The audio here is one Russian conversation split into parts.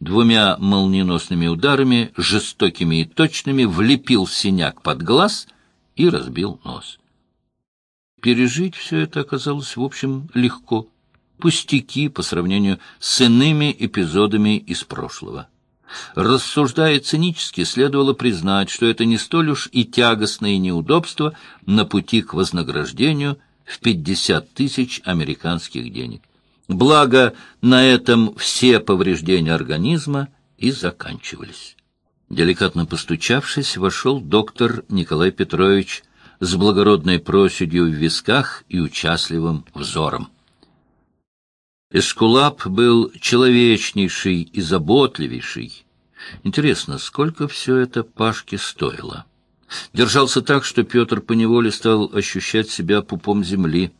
двумя молниеносными ударами, жестокими и точными, влепил синяк под глаз и разбил нос. Пережить все это оказалось, в общем, легко. Пустяки по сравнению с иными эпизодами из прошлого. Рассуждая цинически, следовало признать, что это не столь уж и тягостное неудобство на пути к вознаграждению в 50 тысяч американских денег. Благо, на этом все повреждения организма и заканчивались. Деликатно постучавшись, вошел доктор Николай Петрович с благородной проседью в висках и участливым взором. Эскулап был человечнейший и заботливейший. Интересно, сколько все это Пашке стоило? Держался так, что Петр поневоле стал ощущать себя пупом земли.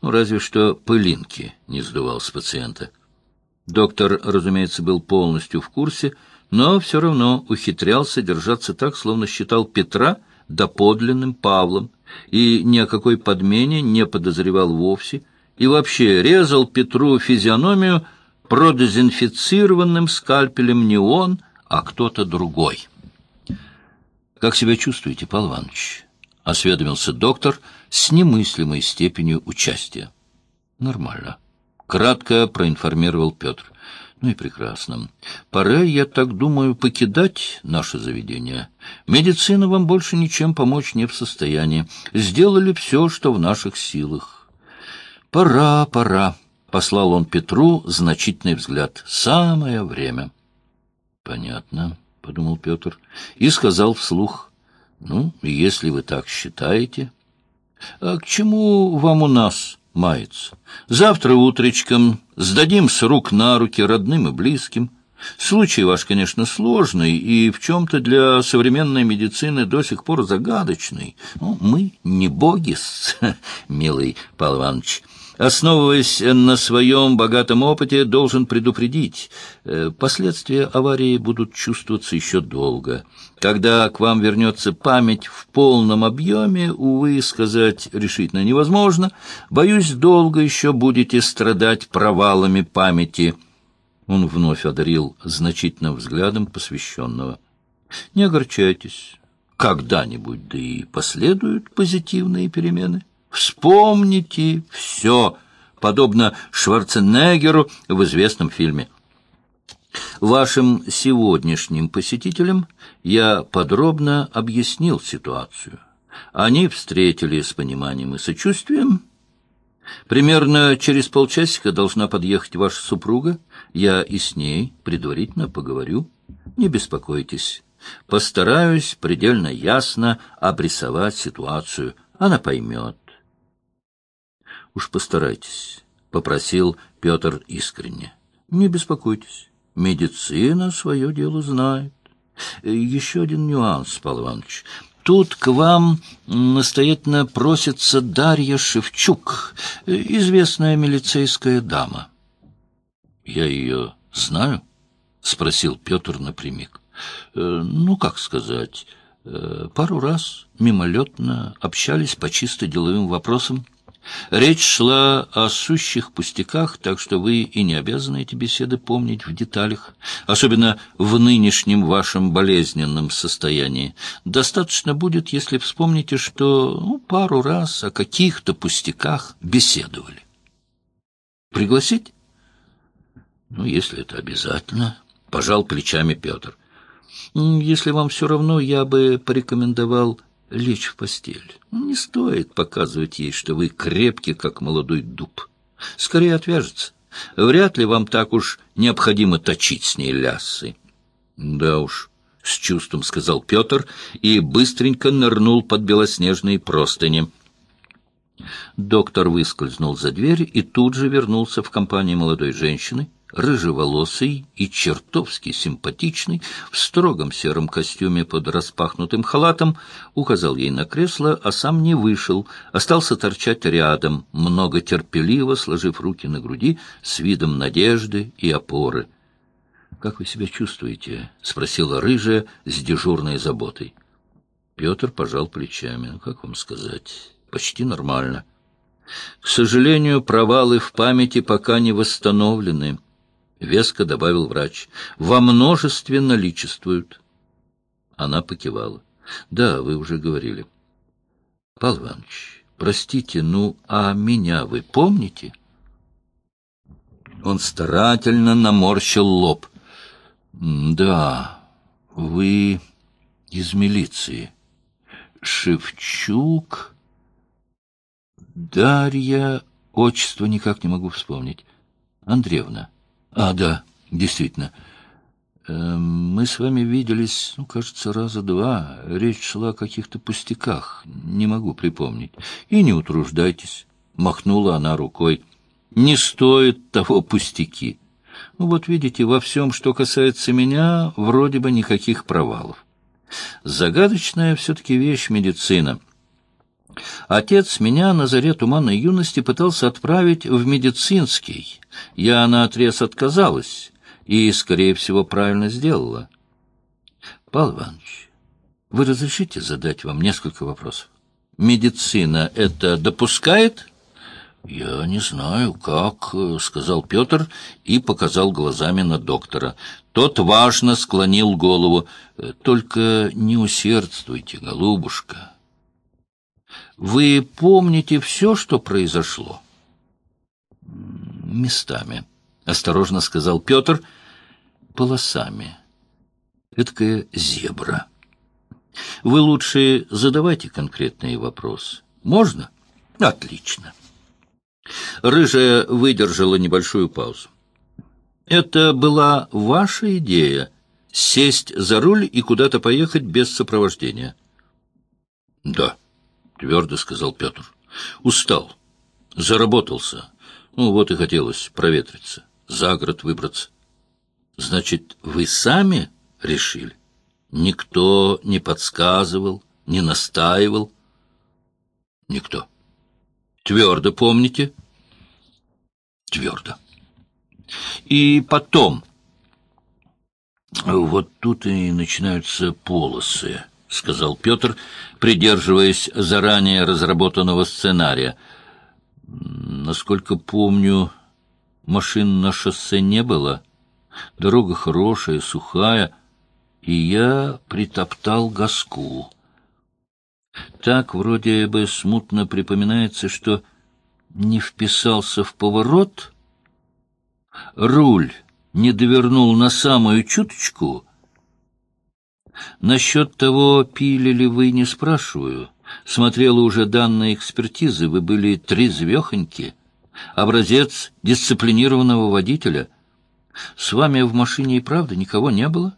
Ну, разве что пылинки не сдувал с пациента. Доктор, разумеется, был полностью в курсе, но все равно ухитрялся держаться так, словно считал Петра доподлинным Павлом, и ни о какой подмене не подозревал вовсе, и вообще резал Петру физиономию продезинфицированным скальпелем не он, а кто-то другой. «Как себя чувствуете, Павел Иванович?» — осведомился доктор с немыслимой степенью участия. «Нормально», — кратко проинформировал Петр. Ну и прекрасно. Пора, я так думаю, покидать наше заведение. Медицина вам больше ничем помочь не в состоянии. Сделали все, что в наших силах. Пора, пора, — послал он Петру значительный взгляд. Самое время. Понятно, — подумал Петр и сказал вслух. Ну, если вы так считаете. А к чему вам у нас? мается. Завтра утречком сдадим с рук на руки родным и близким. Случай ваш, конечно, сложный и в чем-то для современной медицины до сих пор загадочный. Ну, мы не боги, милый Павел Иванович. Основываясь на своем богатом опыте, должен предупредить. Э, последствия аварии будут чувствоваться еще долго. Когда к вам вернется память в полном объеме, увы, сказать решительно невозможно. Боюсь, долго еще будете страдать провалами памяти. Он вновь одарил значительным взглядом посвященного. Не огорчайтесь. Когда-нибудь, да и последуют позитивные перемены. Вспомните все, подобно Шварценеггеру в известном фильме. Вашим сегодняшним посетителям я подробно объяснил ситуацию. Они встретили с пониманием и сочувствием. Примерно через полчасика должна подъехать ваша супруга. Я и с ней предварительно поговорю. Не беспокойтесь. Постараюсь предельно ясно обрисовать ситуацию. Она поймет. Уж постарайтесь, — попросил Петр искренне. Не беспокойтесь, медицина свое дело знает. Еще один нюанс, Павел Иванович. Тут к вам настоятельно просится Дарья Шевчук, известная милицейская дама. — Я ее знаю? — спросил Петр напрямик. «Э, — Ну, как сказать, э, пару раз мимолетно общались по чисто деловым вопросам. Речь шла о сущих пустяках, так что вы и не обязаны эти беседы помнить в деталях, особенно в нынешнем вашем болезненном состоянии. Достаточно будет, если вспомните, что ну, пару раз о каких-то пустяках беседовали. Пригласить? Ну, если это обязательно, — пожал плечами Петр. Если вам все равно, я бы порекомендовал лечь в постель. Не стоит показывать ей, что вы крепки, как молодой дуб. Скорее отвяжется. Вряд ли вам так уж необходимо точить с ней лясы. Да уж, с чувством сказал Петр и быстренько нырнул под белоснежные простыни. Доктор выскользнул за дверь и тут же вернулся в компании молодой женщины, рыжеволосый и чертовски симпатичный, в строгом сером костюме под распахнутым халатом, указал ей на кресло, а сам не вышел, остался торчать рядом, много терпеливо сложив руки на груди, с видом надежды и опоры. — Как вы себя чувствуете? — спросила рыжая с дежурной заботой. Петр пожал плечами. Как вам сказать? Почти нормально. К сожалению, провалы в памяти пока не восстановлены. — веско добавил врач. «Во множестве наличествуют». Она покивала. «Да, вы уже говорили». «Павел Иванович, простите, ну, а меня вы помните?» Он старательно наморщил лоб. «Да, вы из милиции. Шевчук...» «Дарья...» Отчество никак не могу вспомнить. Андреевна. А, да, действительно. Эм, мы с вами виделись, ну, кажется, раза два. Речь шла о каких-то пустяках. Не могу припомнить. И не утруждайтесь. Махнула она рукой. Не стоит того пустяки. Ну, вот видите, во всем, что касается меня, вроде бы никаких провалов. Загадочная все-таки вещь медицина. Отец меня на заре туманной юности пытался отправить в медицинский. Я наотрез отказалась и, скорее всего, правильно сделала. Павел Иванович, вы разрешите задать вам несколько вопросов? Медицина это допускает? Я не знаю, как, сказал Петр и показал глазами на доктора. Тот важно склонил голову. Только не усердствуйте, голубушка. Вы помните все, что произошло? Местами, — осторожно сказал Петр, — полосами. Эдакая зебра. Вы лучше задавайте конкретные вопросы. Можно? Отлично. Рыжая выдержала небольшую паузу. Это была ваша идея — сесть за руль и куда-то поехать без сопровождения? Да. — твердо сказал Петр. — Устал. Заработался. Ну, вот и хотелось проветриться, за город выбраться. — Значит, вы сами решили? Никто не подсказывал, не настаивал? — Никто. — Твердо помните? — Твердо. — И потом... Вот тут и начинаются полосы. — сказал Петр, придерживаясь заранее разработанного сценария. «Насколько помню, машин на шоссе не было. Дорога хорошая, сухая, и я притоптал газку. Так вроде бы смутно припоминается, что не вписался в поворот, руль не довернул на самую чуточку — Насчет того, пили ли вы, не спрашиваю. Смотрела уже данные экспертизы, вы были трезвехоньки. Образец дисциплинированного водителя. С вами в машине и правда никого не было? —